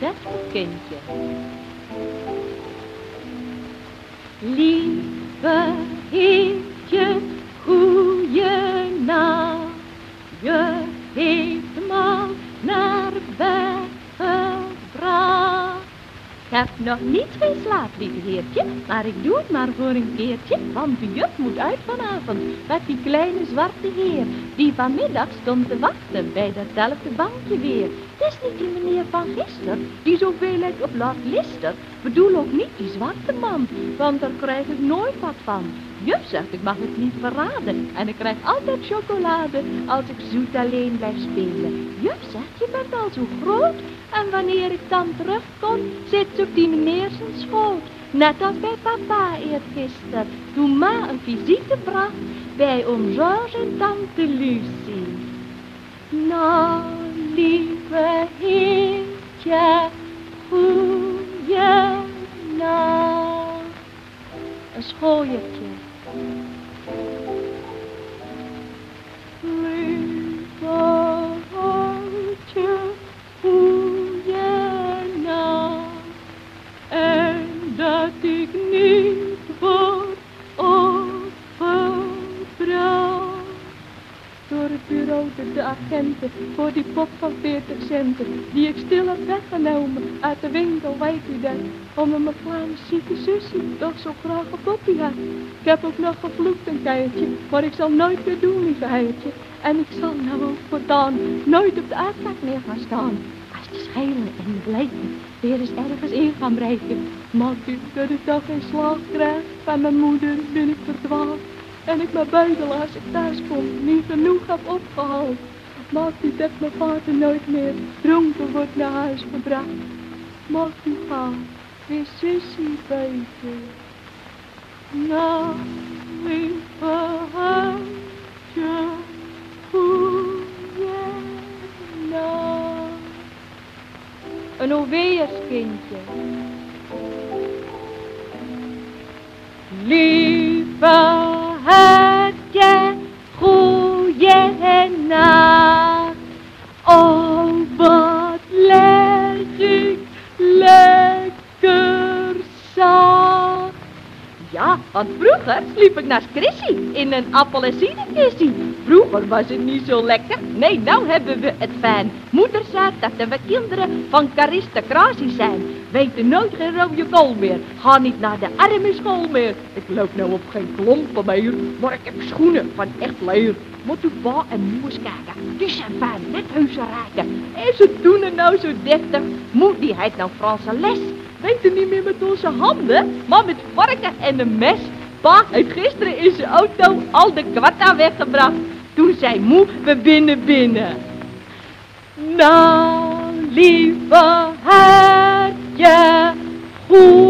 deftig kindje. Lieve heb nog niet geen slaap, lieve heertje, maar ik doe het maar voor een keertje, want de juf moet uit vanavond met die kleine zwarte heer, die vanmiddag stond te wachten bij datzelfde bankje weer. Het is niet die meneer van gisteren, die zoveel lijkt op Lord Lister, bedoel ook niet die zwarte man, want daar krijg ik nooit wat van. Juf zegt, ik mag het niet verraden. En ik krijg altijd chocolade als ik zoet alleen blijf spelen. Juf zegt, je bent al zo groot. En wanneer ik dan terugkom, zit op die meneer zijn schoot. Net als bij papa eergisteren, toen ma een visite bracht bij oom George en tante Lucie. Nou, lieve heertje, goeie nacht. Een schooiertje. Door het bureau de, de agenten voor die pop van 40 centen. Die ik stil heb weggenomen uit de winkel, weet u dat. Omdat mijn kleine zieke zusje toch zo graag een poppie had. Ik heb ook nog gevloekt een keertje, maar ik zal nooit meer doen, lieve heertje. En ik zal nou ook voortaan nooit op de uitkijk meer gaan staan. Als de schelen en de bleken weer eens ergens in gaan breken. Maakt u dat ik toch geen slag krijg van mijn moeder, ben ik verdwaald. En ik mijn buidel als ik thuis kom niet genoeg heb opgehaald. U dat mijn vader nooit meer dronken wordt naar huis gebracht. U gaan, weer zussie beter. Nou, lieve hartje, goeie nacht. Een oweerskindje. Lieve want vroeger sliep ik naast Chrissy in een appel- en. Vroeger was het niet zo lekker. Nee, nou hebben we het fijn. Moeder zei dat we kinderen van aristocratie zijn. Weten nooit geen rode kool meer. Ga niet naar de arme school meer. Ik loop nou op geen klompen meer, maar ik heb schoenen van echt leer. Moet u pa en moe eens kijken. Die zijn fijn, net heuse rijken. En ze doen het nou zo deftig. Moe, die heet nou Franse les. Weet niet meer met onze handen, maar met varken en een mes. Pa heeft gisteren in zijn auto al de kwarta weggebracht. Toen zei moe, we binnen binnen. Nou, lieve hartje, goed.